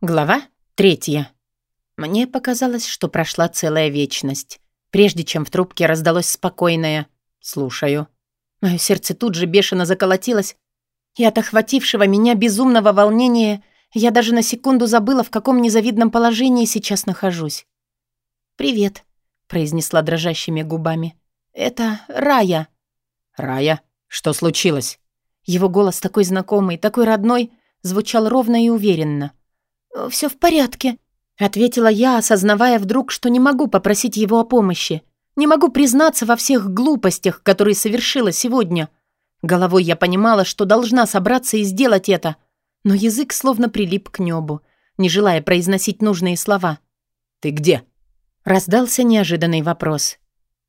Глава третья. Мне показалось, что прошла целая вечность, прежде чем в трубке раздалось спокойное «слушаю». Мое сердце тут же бешено заколотилось, и от охватившего меня безумного волнения я даже на секунду забыла, в каком незавидном положении сейчас нахожусь. «Привет», — произнесла дрожащими губами. «Это Рая». «Рая? Что случилось?» Его голос такой знакомый, такой родной, звучал ровно и уверенно. «Все в порядке», — ответила я, осознавая вдруг, что не могу попросить его о помощи. Не могу признаться во всех глупостях, которые совершила сегодня. Головой я понимала, что должна собраться и сделать это, но язык словно прилип к небу, не желая произносить нужные слова. «Ты где?» — раздался неожиданный вопрос.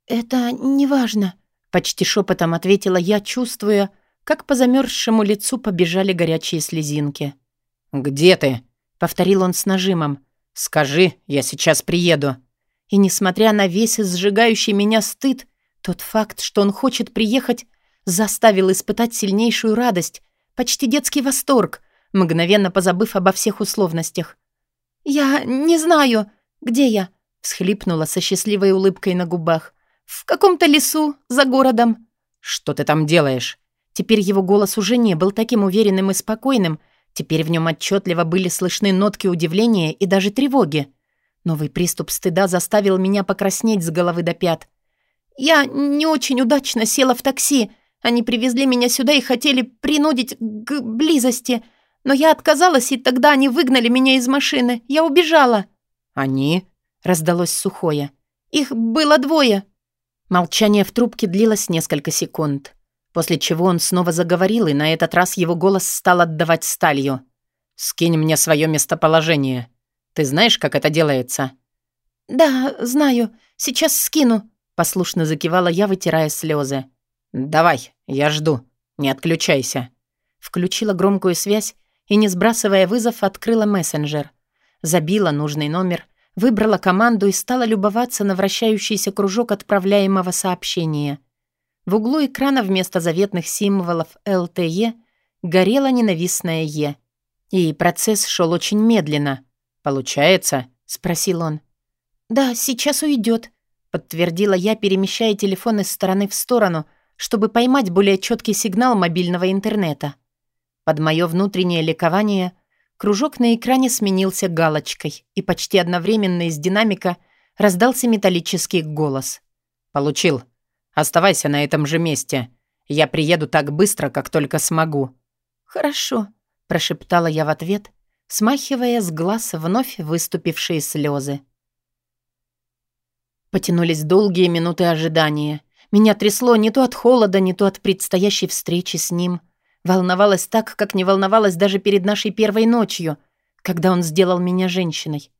«Это неважно», — почти шепотом ответила я, чувствуя, как по замерзшему лицу побежали горячие слезинки. «Где ты?» Повторил он с нажимом. «Скажи, я сейчас приеду». И несмотря на весь сжигающий меня стыд, тот факт, что он хочет приехать, заставил испытать сильнейшую радость, почти детский восторг, мгновенно позабыв обо всех условностях. «Я не знаю, где я», — всхлипнула со счастливой улыбкой на губах. «В каком-то лесу, за городом». «Что ты там делаешь?» Теперь его голос уже не был таким уверенным и спокойным, Теперь в нем отчетливо были слышны нотки удивления и даже тревоги. Новый приступ стыда заставил меня покраснеть с головы до пят. «Я не очень удачно села в такси. Они привезли меня сюда и хотели принудить к близости. Но я отказалась, и тогда они выгнали меня из машины. Я убежала». «Они?» — раздалось сухое. «Их было двое». Молчание в трубке длилось несколько секунд после чего он снова заговорил, и на этот раз его голос стал отдавать сталью. «Скинь мне свое местоположение. Ты знаешь, как это делается?» «Да, знаю. Сейчас скину», — послушно закивала я, вытирая слезы. «Давай, я жду. Не отключайся». Включила громкую связь и, не сбрасывая вызов, открыла мессенджер. Забила нужный номер, выбрала команду и стала любоваться на вращающийся кружок отправляемого сообщения — в углу экрана вместо заветных символов ЛТЕ горела ненавистная Е. И процесс шел очень медленно. «Получается?» — спросил он. «Да, сейчас уйдет», — подтвердила я, перемещая телефон из стороны в сторону, чтобы поймать более четкий сигнал мобильного интернета. Под мое внутреннее ликование кружок на экране сменился галочкой, и почти одновременно из динамика раздался металлический голос. «Получил. Оставайся на этом же месте. Я приеду так быстро, как только смогу». «Хорошо», — прошептала я в ответ, смахивая с глаз вновь выступившие слезы. Потянулись долгие минуты ожидания. Меня трясло не то от холода, не то от предстоящей встречи с ним. Волновалась так, как не волновалась даже перед нашей первой ночью, когда он сделал меня женщиной.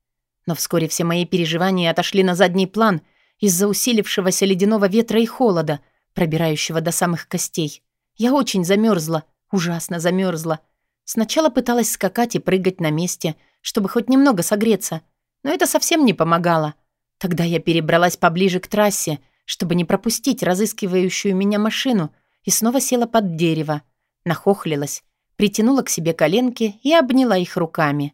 Но вскоре все мои переживания отошли на задний план — из-за усилившегося ледяного ветра и холода, пробирающего до самых костей. Я очень замерзла, ужасно замерзла. Сначала пыталась скакать и прыгать на месте, чтобы хоть немного согреться, но это совсем не помогало. Тогда я перебралась поближе к трассе, чтобы не пропустить разыскивающую меня машину, и снова села под дерево, нахохлилась, притянула к себе коленки и обняла их руками.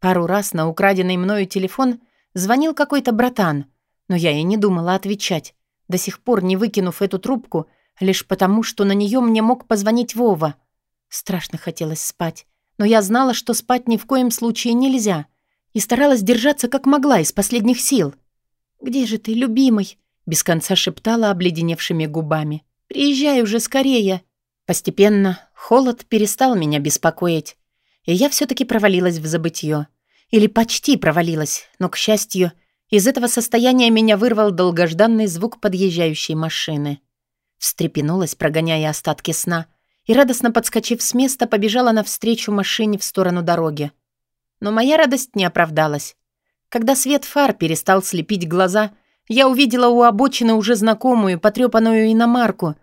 Пару раз на украденный мною телефон звонил какой-то братан — но я и не думала отвечать, до сих пор не выкинув эту трубку, лишь потому, что на нее мне мог позвонить Вова. Страшно хотелось спать, но я знала, что спать ни в коем случае нельзя, и старалась держаться как могла из последних сил. «Где же ты, любимый?» — без конца шептала обледеневшими губами. «Приезжай уже скорее!» Постепенно холод перестал меня беспокоить, и я все таки провалилась в забытье. Или почти провалилась, но, к счастью, из этого состояния меня вырвал долгожданный звук подъезжающей машины. Встрепенулась, прогоняя остатки сна, и, радостно подскочив с места, побежала навстречу машине в сторону дороги. Но моя радость не оправдалась. Когда свет фар перестал слепить глаза, я увидела у обочины уже знакомую, потрепанную иномарку,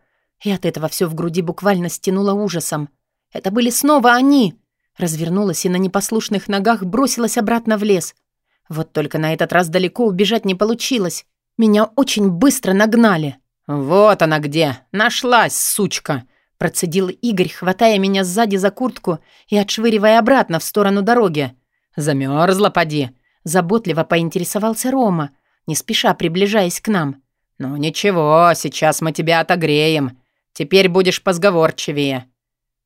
и от этого все в груди буквально стянуло ужасом. Это были снова они! Развернулась и на непослушных ногах бросилась обратно в лес — вот только на этот раз далеко убежать не получилось. Меня очень быстро нагнали. «Вот она где! Нашлась, сучка!» Процедил Игорь, хватая меня сзади за куртку и отшвыривая обратно в сторону дороги. Замерзла, поди?» Заботливо поинтересовался Рома, не спеша приближаясь к нам. «Ну ничего, сейчас мы тебя отогреем. Теперь будешь позговорчивее».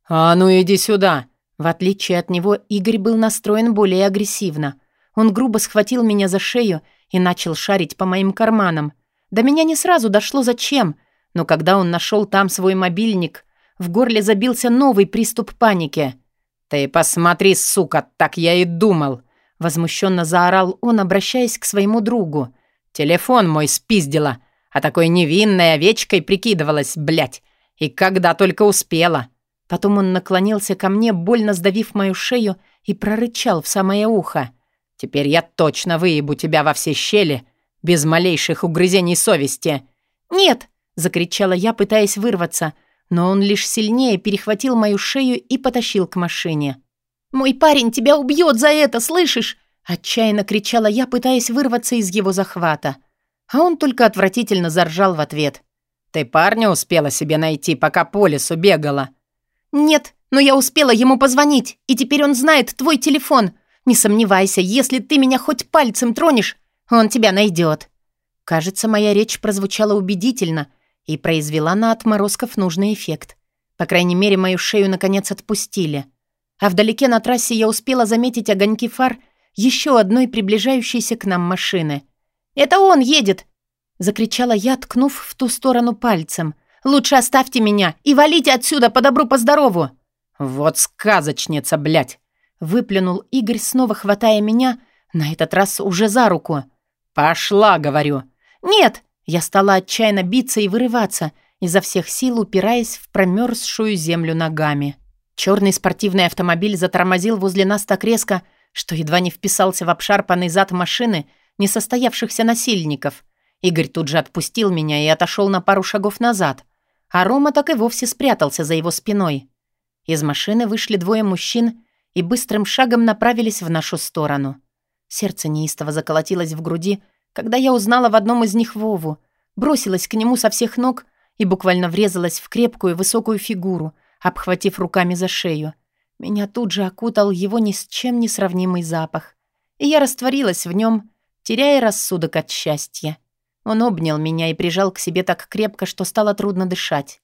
«А ну иди сюда!» В отличие от него, Игорь был настроен более агрессивно. Он грубо схватил меня за шею и начал шарить по моим карманам. До меня не сразу дошло зачем, но когда он нашел там свой мобильник, в горле забился новый приступ паники. «Ты посмотри, сука, так я и думал!» Возмущенно заорал он, обращаясь к своему другу. «Телефон мой спиздила, а такой невинной овечкой прикидывалась, блядь. И когда только успела!» Потом он наклонился ко мне, больно сдавив мою шею, и прорычал в самое ухо. «Теперь я точно выебу тебя во все щели, без малейших угрызений совести». «Нет!» — закричала я, пытаясь вырваться, но он лишь сильнее перехватил мою шею и потащил к машине. «Мой парень тебя убьет за это, слышишь?» Отчаянно кричала я, пытаясь вырваться из его захвата. А он только отвратительно заржал в ответ. «Ты парня успела себе найти, пока по лесу бегала?» «Нет, но я успела ему позвонить, и теперь он знает твой телефон. Не сомневайся, если ты меня хоть пальцем тронешь, он тебя найдет». Кажется, моя речь прозвучала убедительно и произвела на отморозков нужный эффект. По крайней мере, мою шею наконец отпустили. А вдалеке на трассе я успела заметить огоньки фар еще одной приближающейся к нам машины. «Это он едет!» — закричала я, ткнув в ту сторону пальцем. Лучше оставьте меня и валите отсюда по добру, по здорову!» «Вот сказочница, блядь!» Выплюнул Игорь, снова хватая меня, на этот раз уже за руку. «Пошла, говорю!» «Нет!» Я стала отчаянно биться и вырываться, изо всех сил упираясь в промерзшую землю ногами. Черный спортивный автомобиль затормозил возле нас так резко, что едва не вписался в обшарпанный зад машины несостоявшихся насильников. Игорь тут же отпустил меня и отошел на пару шагов назад, а Рома так и вовсе спрятался за его спиной. Из машины вышли двое мужчин и быстрым шагом направились в нашу сторону. Сердце неистово заколотилось в груди, когда я узнала в одном из них Вову, бросилась к нему со всех ног и буквально врезалась в крепкую высокую фигуру, обхватив руками за шею. Меня тут же окутал его ни с чем не сравнимый запах, и я растворилась в нем, теряя рассудок от счастья. Он обнял меня и прижал к себе так крепко, что стало трудно дышать.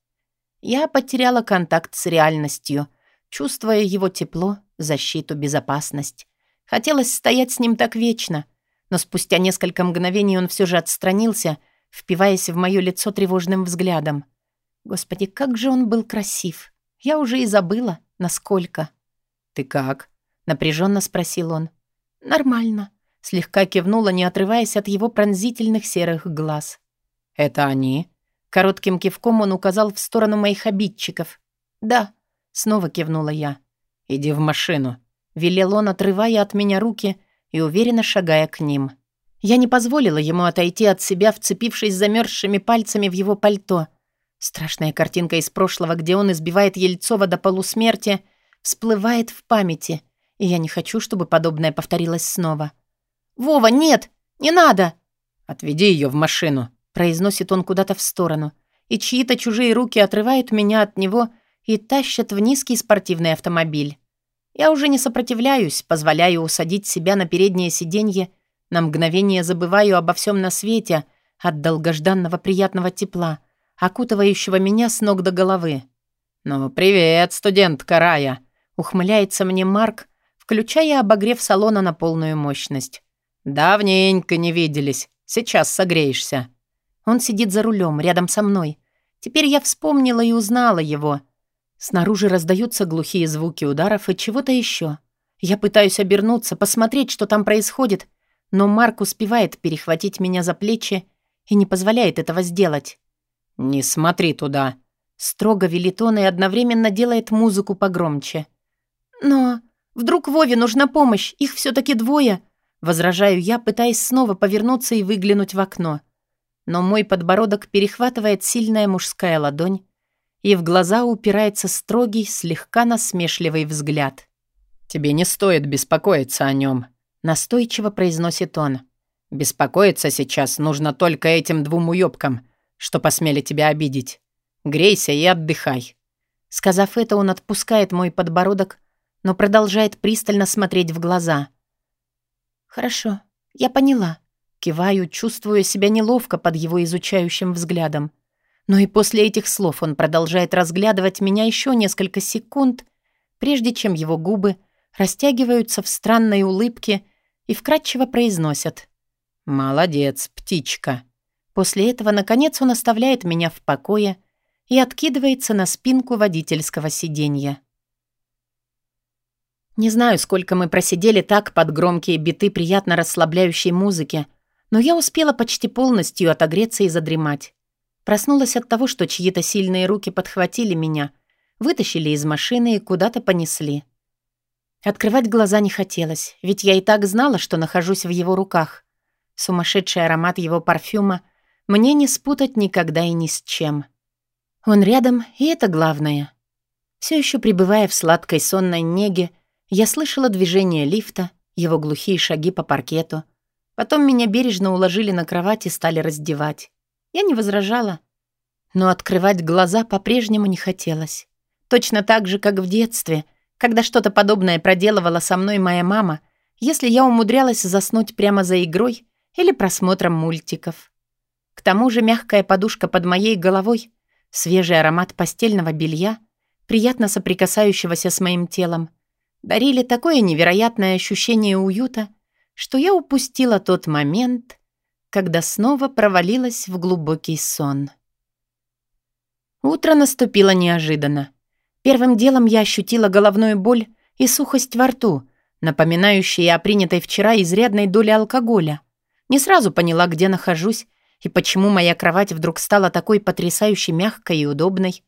Я потеряла контакт с реальностью, чувствуя его тепло, защиту, безопасность. Хотелось стоять с ним так вечно, но спустя несколько мгновений он все же отстранился, впиваясь в мое лицо тревожным взглядом. Господи, как же он был красив! Я уже и забыла, насколько. «Ты как?» — напряженно спросил он. «Нормально», Слегка кивнула, не отрываясь от его пронзительных серых глаз. «Это они?» Коротким кивком он указал в сторону моих обидчиков. «Да», — снова кивнула я. «Иди в машину», — велел он, отрывая от меня руки и уверенно шагая к ним. Я не позволила ему отойти от себя, вцепившись замерзшими пальцами в его пальто. Страшная картинка из прошлого, где он избивает Ельцова до полусмерти, всплывает в памяти, и я не хочу, чтобы подобное повторилось снова. «Вова, нет! Не надо!» «Отведи ее в машину», — произносит он куда-то в сторону. И чьи-то чужие руки отрывают меня от него и тащат в низкий спортивный автомобиль. Я уже не сопротивляюсь, позволяю усадить себя на переднее сиденье, на мгновение забываю обо всем на свете от долгожданного приятного тепла, окутывающего меня с ног до головы. «Ну, привет, студентка Рая!» — ухмыляется мне Марк, включая обогрев салона на полную мощность. «Давненько не виделись. Сейчас согреешься». Он сидит за рулем, рядом со мной. Теперь я вспомнила и узнала его. Снаружи раздаются глухие звуки ударов и чего-то еще. Я пытаюсь обернуться, посмотреть, что там происходит, но Марк успевает перехватить меня за плечи и не позволяет этого сделать. «Не смотри туда», — строго велит он и одновременно делает музыку погромче. «Но вдруг Вове нужна помощь, их все таки двое», Возражаю я, пытаясь снова повернуться и выглянуть в окно. Но мой подбородок перехватывает сильная мужская ладонь, и в глаза упирается строгий, слегка насмешливый взгляд. «Тебе не стоит беспокоиться о нем», — настойчиво произносит он. «Беспокоиться сейчас нужно только этим двум уёбкам, что посмели тебя обидеть. Грейся и отдыхай». Сказав это, он отпускает мой подбородок, но продолжает пристально смотреть в глаза — «Хорошо, я поняла». Киваю, чувствуя себя неловко под его изучающим взглядом. Но и после этих слов он продолжает разглядывать меня еще несколько секунд, прежде чем его губы растягиваются в странной улыбке и вкратчиво произносят. «Молодец, птичка». После этого, наконец, он оставляет меня в покое и откидывается на спинку водительского сиденья. Не знаю, сколько мы просидели так под громкие биты приятно расслабляющей музыки, но я успела почти полностью отогреться и задремать. Проснулась от того, что чьи-то сильные руки подхватили меня, вытащили из машины и куда-то понесли. Открывать глаза не хотелось, ведь я и так знала, что нахожусь в его руках. Сумасшедший аромат его парфюма мне не спутать никогда и ни с чем. Он рядом, и это главное. Все еще пребывая в сладкой сонной неге, я слышала движение лифта, его глухие шаги по паркету. Потом меня бережно уложили на кровать и стали раздевать. Я не возражала. Но открывать глаза по-прежнему не хотелось. Точно так же, как в детстве, когда что-то подобное проделывала со мной моя мама, если я умудрялась заснуть прямо за игрой или просмотром мультиков. К тому же мягкая подушка под моей головой, свежий аромат постельного белья, приятно соприкасающегося с моим телом, дарили такое невероятное ощущение уюта, что я упустила тот момент, когда снова провалилась в глубокий сон. Утро наступило неожиданно. Первым делом я ощутила головную боль и сухость во рту, напоминающие о принятой вчера изрядной доле алкоголя. Не сразу поняла, где нахожусь и почему моя кровать вдруг стала такой потрясающе мягкой и удобной.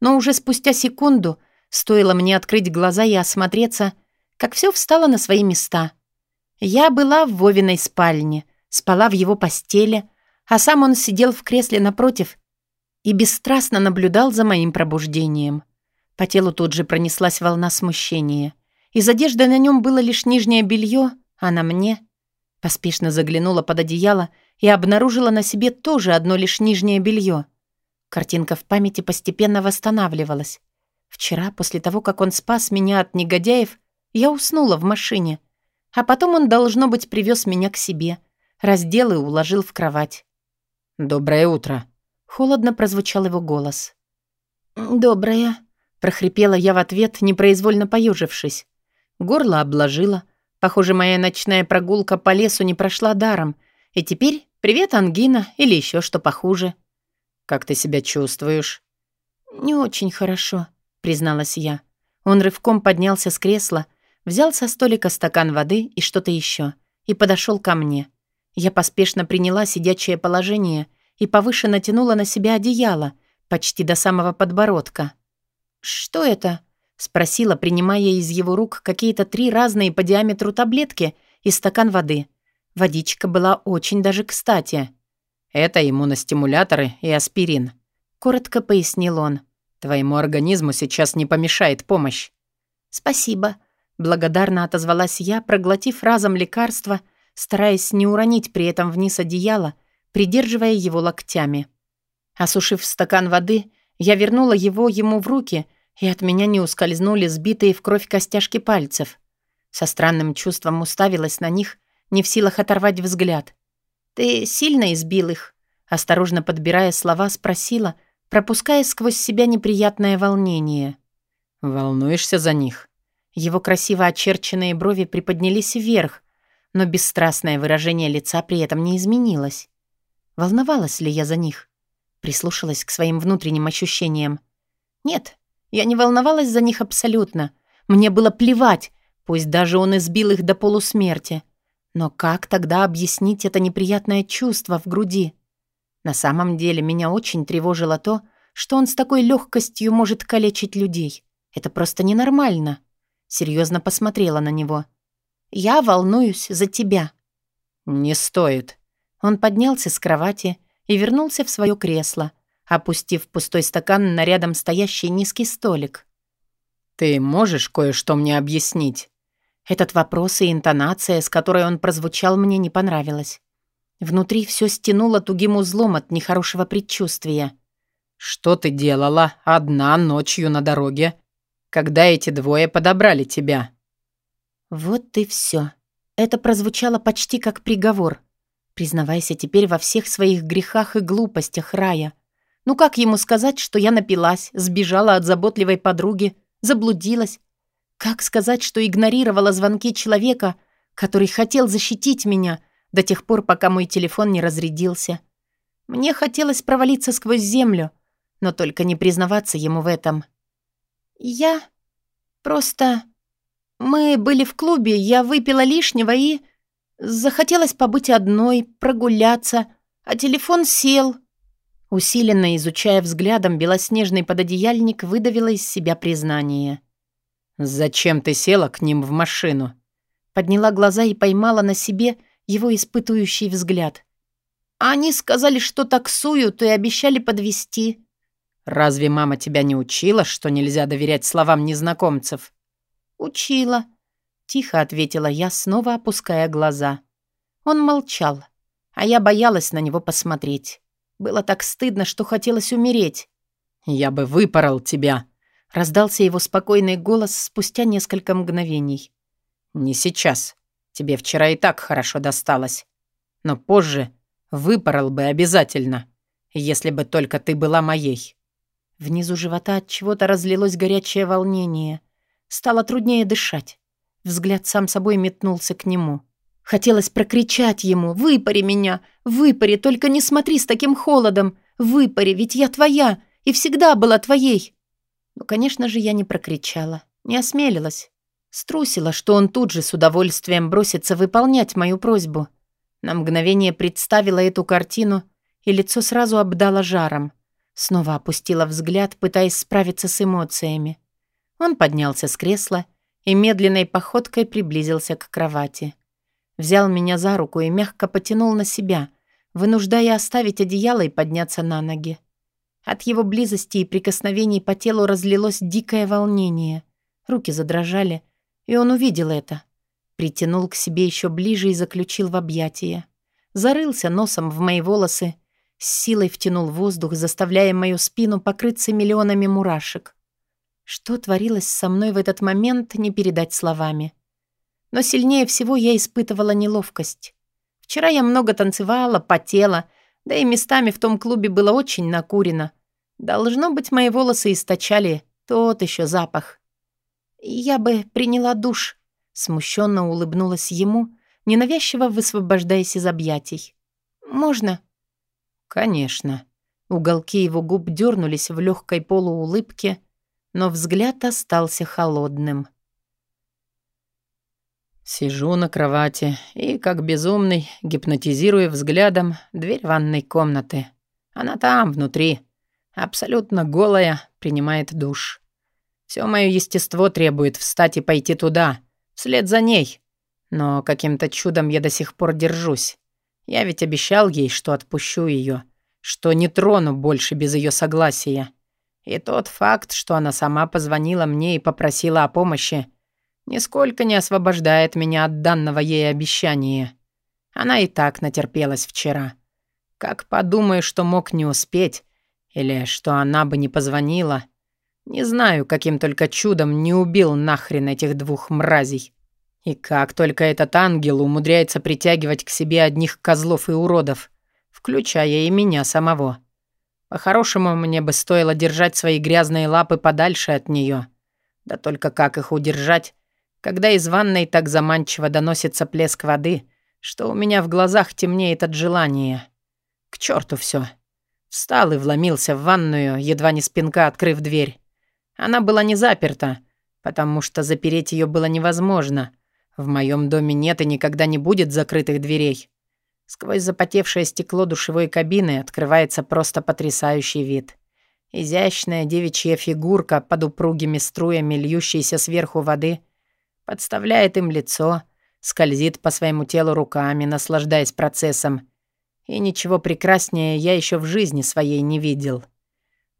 Но уже спустя секунду Стоило мне открыть глаза и осмотреться, как все встало на свои места. Я была в Вовиной спальне, спала в его постели, а сам он сидел в кресле напротив и бесстрастно наблюдал за моим пробуждением. По телу тут же пронеслась волна смущения. Из одежды на нем было лишь нижнее белье, а на мне... Поспешно заглянула под одеяло и обнаружила на себе тоже одно лишь нижнее белье. Картинка в памяти постепенно восстанавливалась. Вчера, после того, как он спас меня от негодяев, я уснула в машине. А потом он, должно быть, привез меня к себе, раздел и уложил в кровать. «Доброе утро», — холодно прозвучал его голос. «Доброе», — прохрипела я в ответ, непроизвольно поюжившись. Горло обложило. Похоже, моя ночная прогулка по лесу не прошла даром. И теперь привет, ангина или еще что похуже. «Как ты себя чувствуешь?» «Не очень хорошо», призналась я. Он рывком поднялся с кресла, взял со столика стакан воды и что-то еще, и подошел ко мне. Я поспешно приняла сидячее положение и повыше натянула на себя одеяло, почти до самого подбородка. «Что это?» — спросила, принимая из его рук какие-то три разные по диаметру таблетки и стакан воды. Водичка была очень даже кстати. «Это иммуностимуляторы и аспирин», — коротко пояснил он. Твоему организму сейчас не помешает помощь». «Спасибо», — благодарно отозвалась я, проглотив разом лекарство, стараясь не уронить при этом вниз одеяло, придерживая его локтями. Осушив стакан воды, я вернула его ему в руки, и от меня не ускользнули сбитые в кровь костяшки пальцев. Со странным чувством уставилась на них, не в силах оторвать взгляд. «Ты сильно избил их?» Осторожно подбирая слова, спросила, пропуская сквозь себя неприятное волнение. «Волнуешься за них?» Его красиво очерченные брови приподнялись вверх, но бесстрастное выражение лица при этом не изменилось. Волновалась ли я за них? Прислушалась к своим внутренним ощущениям. Нет, я не волновалась за них абсолютно. Мне было плевать, пусть даже он избил их до полусмерти. Но как тогда объяснить это неприятное чувство в груди? На самом деле меня очень тревожило то, что он с такой легкостью может калечить людей. Это просто ненормально. Серьезно посмотрела на него. «Я волнуюсь за тебя». «Не стоит». Он поднялся с кровати и вернулся в свое кресло, опустив пустой стакан на рядом стоящий низкий столик. «Ты можешь кое-что мне объяснить?» Этот вопрос и интонация, с которой он прозвучал, мне не понравилась. Внутри все стянуло тугим узлом от нехорошего предчувствия. «Что ты делала одна ночью на дороге, когда эти двое подобрали тебя?» Вот и все. Это прозвучало почти как приговор. Признавайся теперь во всех своих грехах и глупостях, Рая. Ну как ему сказать, что я напилась, сбежала от заботливой подруги, заблудилась? Как сказать, что игнорировала звонки человека, который хотел защитить меня до тех пор, пока мой телефон не разрядился? Мне хотелось провалиться сквозь землю, но только не признаваться ему в этом. Я просто... Мы были в клубе, я выпила лишнего и... Захотелось побыть одной, прогуляться, а телефон сел. Усиленно изучая взглядом белоснежный пододеяльник, выдавила из себя признание. «Зачем ты села к ним в машину?» Подняла глаза и поймала на себе его испытующий взгляд. «Они сказали, что таксуют и обещали подвести. «Разве мама тебя не учила, что нельзя доверять словам незнакомцев?» «Учила», — тихо ответила я, снова опуская глаза. Он молчал, а я боялась на него посмотреть. Было так стыдно, что хотелось умереть. «Я бы выпорол тебя», — раздался его спокойный голос спустя несколько мгновений. «Не сейчас. Тебе вчера и так хорошо досталось. Но позже выпорол бы обязательно, если бы только ты была моей». Внизу живота от чего-то разлилось горячее волнение. Стало труднее дышать. Взгляд сам собой метнулся к нему. Хотелось прокричать ему «Выпари меня! Выпари! Только не смотри с таким холодом! Выпари, ведь я твоя и всегда была твоей!» Но, конечно же, я не прокричала, не осмелилась. Струсила, что он тут же с удовольствием бросится выполнять мою просьбу. На мгновение представила эту картину, и лицо сразу обдало жаром. Снова опустила взгляд, пытаясь справиться с эмоциями. Он поднялся с кресла и медленной походкой приблизился к кровати. Взял меня за руку и мягко потянул на себя, вынуждая оставить одеяло и подняться на ноги. От его близости и прикосновений по телу разлилось дикое волнение. Руки задрожали, и он увидел это. Притянул к себе еще ближе и заключил в объятия. Зарылся носом в мои волосы с силой втянул воздух, заставляя мою спину покрыться миллионами мурашек. Что творилось со мной в этот момент, не передать словами. Но сильнее всего я испытывала неловкость. Вчера я много танцевала, потела, да и местами в том клубе было очень накурено. Должно быть, мои волосы источали тот еще запах. Я бы приняла душ, смущенно улыбнулась ему, ненавязчиво высвобождаясь из объятий. «Можно?» «Конечно». Уголки его губ дернулись в легкой полуулыбке, но взгляд остался холодным. Сижу на кровати и, как безумный, гипнотизирую взглядом дверь ванной комнаты. Она там, внутри, абсолютно голая, принимает душ. Все мое естество требует встать и пойти туда, вслед за ней. Но каким-то чудом я до сих пор держусь. Я ведь обещал ей, что отпущу ее, что не трону больше без ее согласия. И тот факт, что она сама позвонила мне и попросила о помощи, нисколько не освобождает меня от данного ей обещания. Она и так натерпелась вчера. Как подумаю, что мог не успеть, или что она бы не позвонила. Не знаю, каким только чудом не убил нахрен этих двух мразей. И как только этот ангел умудряется притягивать к себе одних козлов и уродов, включая и меня самого. По-хорошему, мне бы стоило держать свои грязные лапы подальше от нее. Да только как их удержать, когда из ванной так заманчиво доносится плеск воды, что у меня в глазах темнеет от желания. К черту все. Встал и вломился в ванную, едва не спинка открыв дверь. Она была не заперта, потому что запереть ее было невозможно — в моем доме нет и никогда не будет закрытых дверей. Сквозь запотевшее стекло душевой кабины открывается просто потрясающий вид. Изящная девичья фигурка под упругими струями льющейся сверху воды подставляет им лицо, скользит по своему телу руками, наслаждаясь процессом. И ничего прекраснее я еще в жизни своей не видел.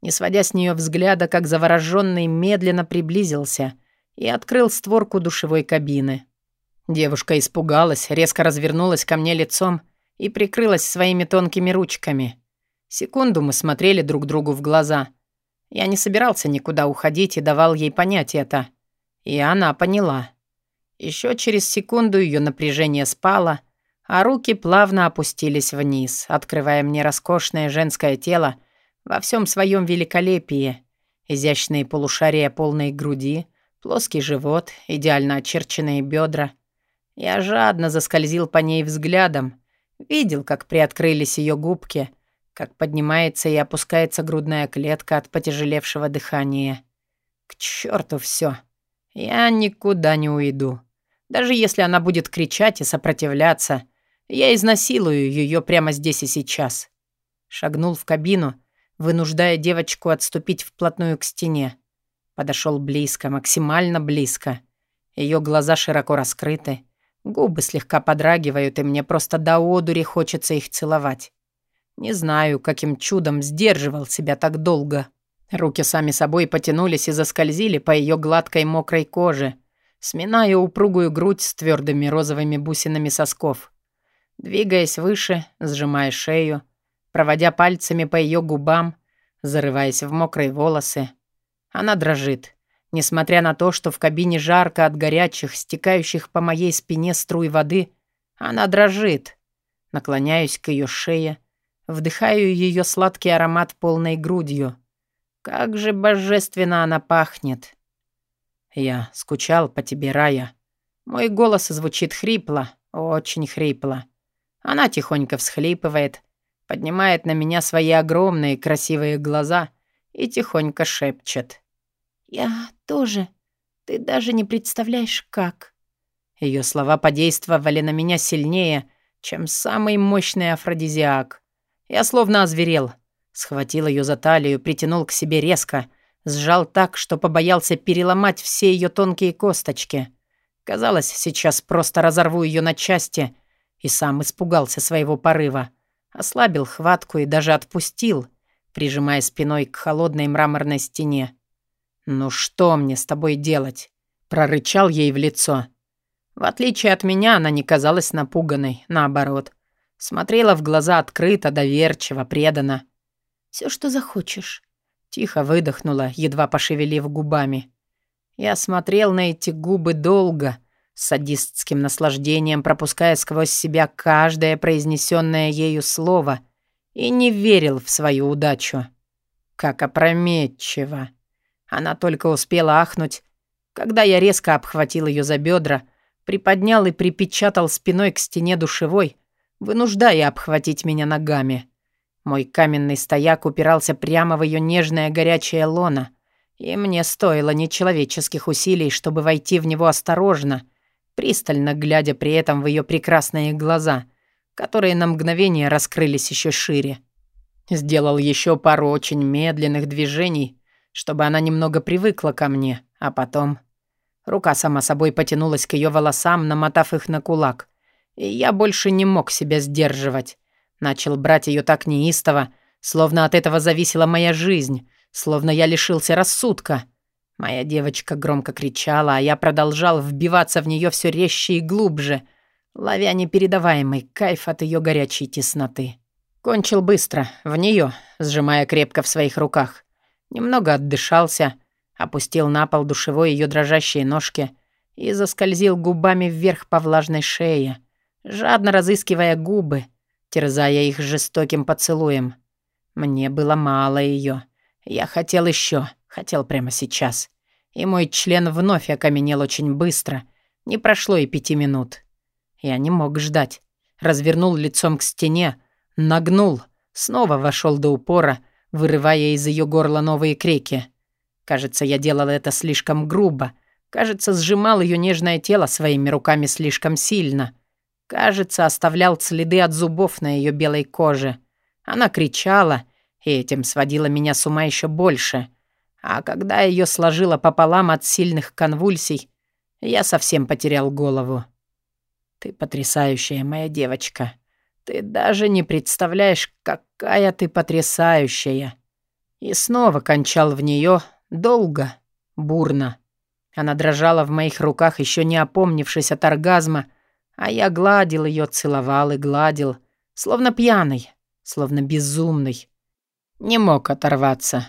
Не сводя с нее взгляда, как завороженный, медленно приблизился и открыл створку душевой кабины. Девушка испугалась, резко развернулась ко мне лицом и прикрылась своими тонкими ручками. Секунду мы смотрели друг другу в глаза. Я не собирался никуда уходить и давал ей понять это. И она поняла. Еще через секунду ее напряжение спало, а руки плавно опустились вниз, открывая мне роскошное женское тело во всем своем великолепии. Изящные полушария полной груди, плоский живот, идеально очерченные бедра. Я жадно заскользил по ней взглядом, видел, как приоткрылись ее губки, как поднимается и опускается грудная клетка от потяжелевшего дыхания. К черту все. Я никуда не уйду. Даже если она будет кричать и сопротивляться, я изнасилую ее прямо здесь и сейчас. Шагнул в кабину, вынуждая девочку отступить вплотную к стене. Подошел близко, максимально близко. Ее глаза широко раскрыты, губы слегка подрагивают, и мне просто до одури хочется их целовать. Не знаю, каким чудом сдерживал себя так долго. Руки сами собой потянулись и заскользили по ее гладкой мокрой коже, сминая упругую грудь с твердыми розовыми бусинами сосков. Двигаясь выше, сжимая шею, проводя пальцами по ее губам, зарываясь в мокрые волосы. Она дрожит, несмотря на то, что в кабине жарко от горячих, стекающих по моей спине струй воды. Она дрожит. Наклоняюсь к ее шее, вдыхаю ее сладкий аромат полной грудью. Как же божественно она пахнет. Я скучал по тебе, Рая. Мой голос звучит хрипло, очень хрипло. Она тихонько всхлипывает, поднимает на меня свои огромные красивые глаза и тихонько шепчет. «Я тоже. Ты даже не представляешь, как». Ее слова подействовали на меня сильнее, чем самый мощный афродизиак. Я словно озверел. Схватил ее за талию, притянул к себе резко, сжал так, что побоялся переломать все ее тонкие косточки. Казалось, сейчас просто разорву ее на части, и сам испугался своего порыва. Ослабил хватку и даже отпустил, прижимая спиной к холодной мраморной стене. «Ну что мне с тобой делать?» — прорычал ей в лицо. В отличие от меня, она не казалась напуганной, наоборот. Смотрела в глаза открыто, доверчиво, преданно. «Все, что захочешь», — тихо выдохнула, едва пошевелив губами. Я смотрел на эти губы долго, с садистским наслаждением пропуская сквозь себя каждое произнесенное ею слово и не верил в свою удачу. Как опрометчиво. Она только успела ахнуть, когда я резко обхватил ее за бедра, приподнял и припечатал спиной к стене душевой, вынуждая обхватить меня ногами. Мой каменный стояк упирался прямо в ее нежное горячее лоно, и мне стоило нечеловеческих усилий, чтобы войти в него осторожно — пристально глядя при этом в ее прекрасные глаза, которые на мгновение раскрылись еще шире. Сделал еще пару очень медленных движений, чтобы она немного привыкла ко мне, а потом... Рука сама собой потянулась к ее волосам, намотав их на кулак, и я больше не мог себя сдерживать. Начал брать ее так неистово, словно от этого зависела моя жизнь, словно я лишился рассудка — Моя девочка громко кричала, а я продолжал вбиваться в нее все резче и глубже, ловя непередаваемый кайф от ее горячей тесноты. Кончил быстро, в нее, сжимая крепко в своих руках. Немного отдышался, опустил на пол душевой ее дрожащие ножки и заскользил губами вверх по влажной шее, жадно разыскивая губы, терзая их жестоким поцелуем. Мне было мало ее. Я хотел еще. Хотел прямо сейчас. И мой член вновь окаменел очень быстро. Не прошло и пяти минут. Я не мог ждать. Развернул лицом к стене, нагнул, снова вошел до упора, вырывая из ее горла новые крики. Кажется, я делал это слишком грубо. Кажется, сжимал ее нежное тело своими руками слишком сильно. Кажется, оставлял следы от зубов на ее белой коже. Она кричала, и этим сводила меня с ума еще больше. А когда ее сложило пополам от сильных конвульсий, я совсем потерял голову. Ты потрясающая моя девочка. Ты даже не представляешь, какая ты потрясающая. И снова кончал в нее долго, бурно. Она дрожала в моих руках, еще не опомнившись от оргазма, а я гладил ее, целовал и гладил, словно пьяный, словно безумный. Не мог оторваться.